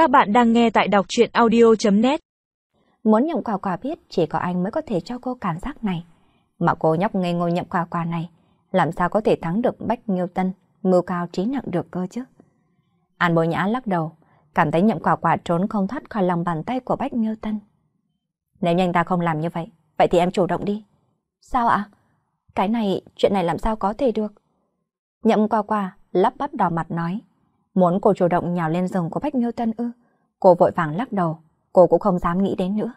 Các bạn đang nghe tại đọc chuyện audio.net Muốn nhậm quà quà biết chỉ có anh mới có thể cho cô cảm giác này. Mà cô nhóc ngây ngô nhậm quà quà này, làm sao có thể thắng được Bách Nghiêu Tân, mưu cao trí nặng được cơ chứ? An bối nhã lắc đầu, cảm thấy nhậm quà quà trốn không thoát khỏi lòng bàn tay của Bách Nghiêu Tân. Nếu như anh ta không làm như vậy, vậy thì em chủ động đi. Sao ạ? Cái này, chuyện này làm sao có thể được? Nhậm quà quà, lắp bắp đỏ mặt nói. Muốn cô chủ động nhào lên giường của Bách Nghiêu Tân ư? Cô vội vàng lắc đầu, cô cũng không dám nghĩ đến nữa.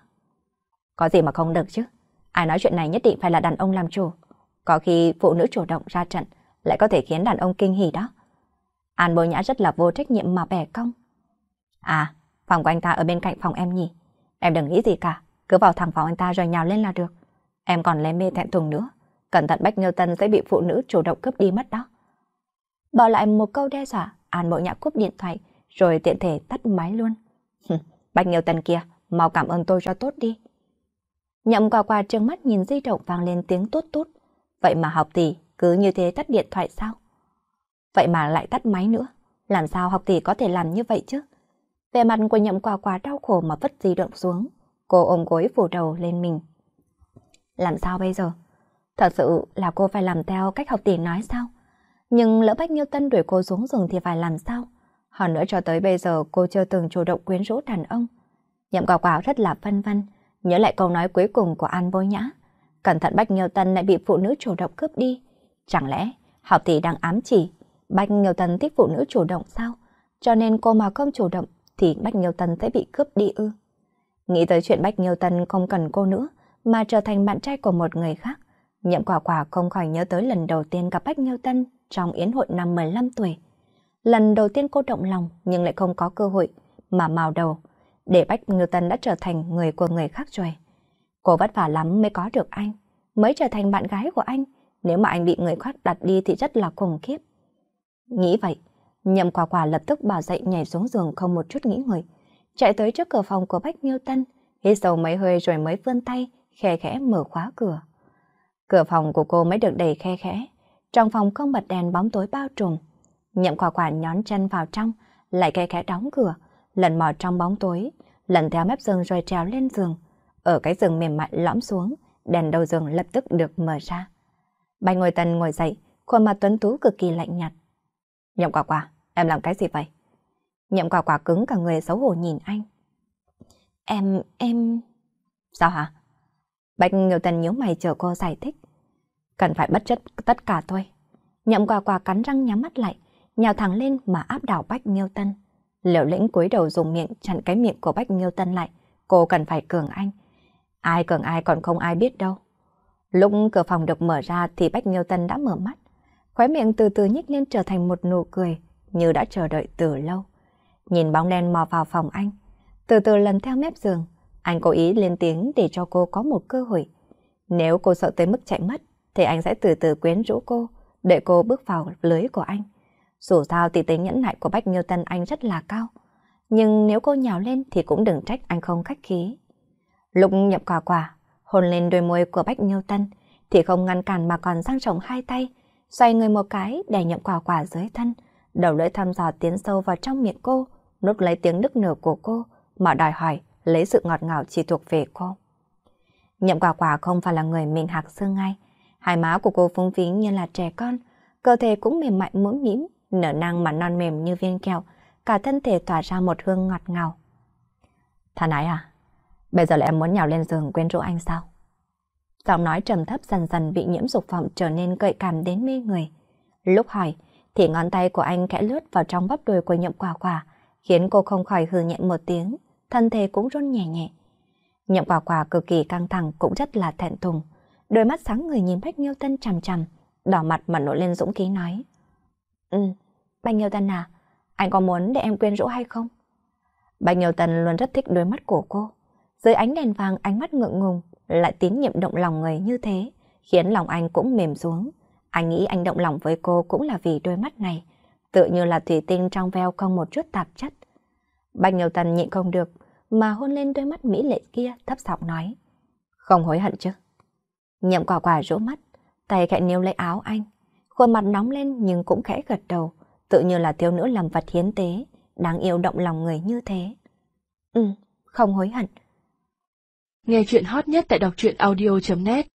Có gì mà không được chứ? Ai nói chuyện này nhất định phải là đàn ông làm chủ. Có khi phụ nữ chủ động ra trận lại có thể khiến đàn ông kinh hỉ đó. An bối nhã rất là vô trách nhiệm mà bẻ cong. À, phòng của anh ta ở bên cạnh phòng em nhỉ? Em đừng nghĩ gì cả, cứ vào thẳng phòng anh ta rồi nhào lên là được. Em còn lấy mê thẹn thùng nữa. Cẩn thận Bách Nghiêu Tân sẽ bị phụ nữ chủ động cướp đi mất đó. Bỏ lại một câu đe dọa, An Mộ Nhã cúp điện thoại, rồi tiện thể tắt máy luôn. Bạch Nghiêu Tần kia, mau cảm ơn tôi cho tốt đi. Nhậm quà quà trừng mắt nhìn di động vang lên tiếng tốt tốt. Vậy mà học tỷ cứ như thế tắt điện thoại sao? Vậy mà lại tắt máy nữa. Làm sao học tỷ có thể làm như vậy chứ? Về mặt của nhậm quà quà đau khổ mà vứt di động xuống. Cô ôm gối phủ đầu lên mình. Làm sao bây giờ? Thật sự là cô phải làm theo cách học tỷ nói sao? Nhưng lỡ Bách Nghiêu Tân đuổi cô xuống rừng thì phải làm sao? Hơn nữa cho tới bây giờ cô chưa từng chủ động quyến rũ đàn ông. Nhậm quả quả rất là phân vân, nhớ lại câu nói cuối cùng của An Bối Nhã. Cẩn thận Bách Nghiêu Tân lại bị phụ nữ chủ động cướp đi. Chẳng lẽ học tỷ đang ám chỉ Bách Nghiêu Tân thích phụ nữ chủ động sao? Cho nên cô mà không chủ động thì Bách Nghiêu Tân sẽ bị cướp đi ư. Nghĩ tới chuyện Bách Nghiêu Tân không cần cô nữa mà trở thành bạn trai của một người khác. Nhậm quả quả không khỏi nhớ tới lần đầu tiên gặp Bách Nghiêu Tân trong yến hội năm 15 tuổi. Lần đầu tiên cô động lòng nhưng lại không có cơ hội mà màu đầu, để Bách Ngư Tân đã trở thành người của người khác rồi. Cô vất vả lắm mới có được anh, mới trở thành bạn gái của anh, nếu mà anh bị người khác đặt đi thì rất là khủng khiếp. Nghĩ vậy, nhầm quả quả lập tức bỏ dậy nhảy xuống giường không một chút nghĩ ngợi, chạy tới trước cửa phòng của Bách Nghiêu Tân, hít sâu mấy hơi rồi mới vươn tay, khe khẽ mở khóa cửa. Cửa phòng của cô mới được đẩy khe khẽ, trong phòng không bật đèn bóng tối bao trùm. Nhậm quả quả nhón chân vào trong, lại khe khẽ đóng cửa, lần mò trong bóng tối, lần theo mép giường rồi trèo lên giường. Ở cái giường mềm mại lõm xuống, đèn đầu giường lập tức được mở ra. Bạch ngồi tần ngồi dậy, khuôn mặt tuấn tú cực kỳ lạnh nhạt. Nhậm quả quả, em làm cái gì vậy? Nhậm quả quả cứng cả người xấu hổ nhìn anh. Em, em... Sao hả? Bạch ngồi Tần nhíu mày chờ cô giải thích. Cần phải bất chấp tất cả thôi. Nhậm quà quà cắn răng nhắm mắt lại, nhào thẳng lên mà áp đảo Bách Nghiêu Tân. Liệu lĩnh cúi đầu dùng miệng chặn cái miệng của Bách Nghiêu Tân lại. Cô cần phải cường anh. Ai cường ai còn không ai biết đâu. Lúc cửa phòng được mở ra thì Bách Nghiêu Tân đã mở mắt. Khóe miệng từ từ nhích lên trở thành một nụ cười, như đã chờ đợi từ lâu. Nhìn bóng đen mò vào phòng anh, từ từ lần theo mép giường, anh cố ý lên tiếng để cho cô có một cơ hội. Nếu cô sợ tới mức chạy mất, thì anh sẽ từ từ quyến rũ cô, để cô bước vào lưới của anh. Dù sao thì tính nhẫn nại của Bách Nghiêu Tân anh rất là cao. Nhưng nếu cô nhào lên thì cũng đừng trách anh không khách khí. Lúc nhập quà quà, hôn lên đôi môi của Bách Nghiêu Tân, thì không ngăn cản mà còn sang trọng hai tay, xoay người một cái để nhậm quà quà dưới thân, đầu lưỡi thăm dò tiến sâu vào trong miệng cô, nút lấy tiếng nức nở của cô, mà đòi hỏi lấy sự ngọt ngào chỉ thuộc về cô. Nhậm quả quả không phải là người mình hạc xương ngay. Hai má của cô phúng phính như là trẻ con, cơ thể cũng mềm mại mũm mĩm, nở năng mà non mềm như viên kẹo, cả thân thể tỏa ra một hương ngọt ngào. Thà nãy à, bây giờ lại em muốn nhào lên giường quên rũ anh sao? Giọng nói trầm thấp dần dần bị nhiễm dục vọng trở nên gợi cảm đến mê người. Lúc hỏi, thì ngón tay của anh kẽ lướt vào trong bắp đùi của nhậm quả quả, khiến cô không khỏi hừ nhẹ một tiếng, thân thể cũng run nhẹ nhẹ. Nhậm quả quả cực kỳ căng thẳng cũng rất là thẹn thùng. Đôi mắt sáng người nhìn Bách Nghiêu Tân chằm chằm, đỏ mặt mà nổi lên dũng khí nói. Ừ, Bách Nghiêu Tân à, anh có muốn để em quên rũ hay không? Bách Nghiêu Tân luôn rất thích đôi mắt của cô. Dưới ánh đèn vàng ánh mắt ngượng ngùng, lại tín nhiệm động lòng người như thế, khiến lòng anh cũng mềm xuống. Anh nghĩ anh động lòng với cô cũng là vì đôi mắt này, tựa như là thủy tinh trong veo không một chút tạp chất. Bạch Nghiêu Tần nhịn không được, mà hôn lên đôi mắt mỹ lệ kia thấp giọng nói. Không hối hận chứ? Nhậm quả quả rũ mắt, tay khẽ níu lấy áo anh. Khuôn mặt nóng lên nhưng cũng khẽ gật đầu, tự như là thiếu nữ làm vật hiến tế, đáng yêu động lòng người như thế. Ừ, không hối hận. Nghe chuyện hot nhất tại đọc truyện audio.net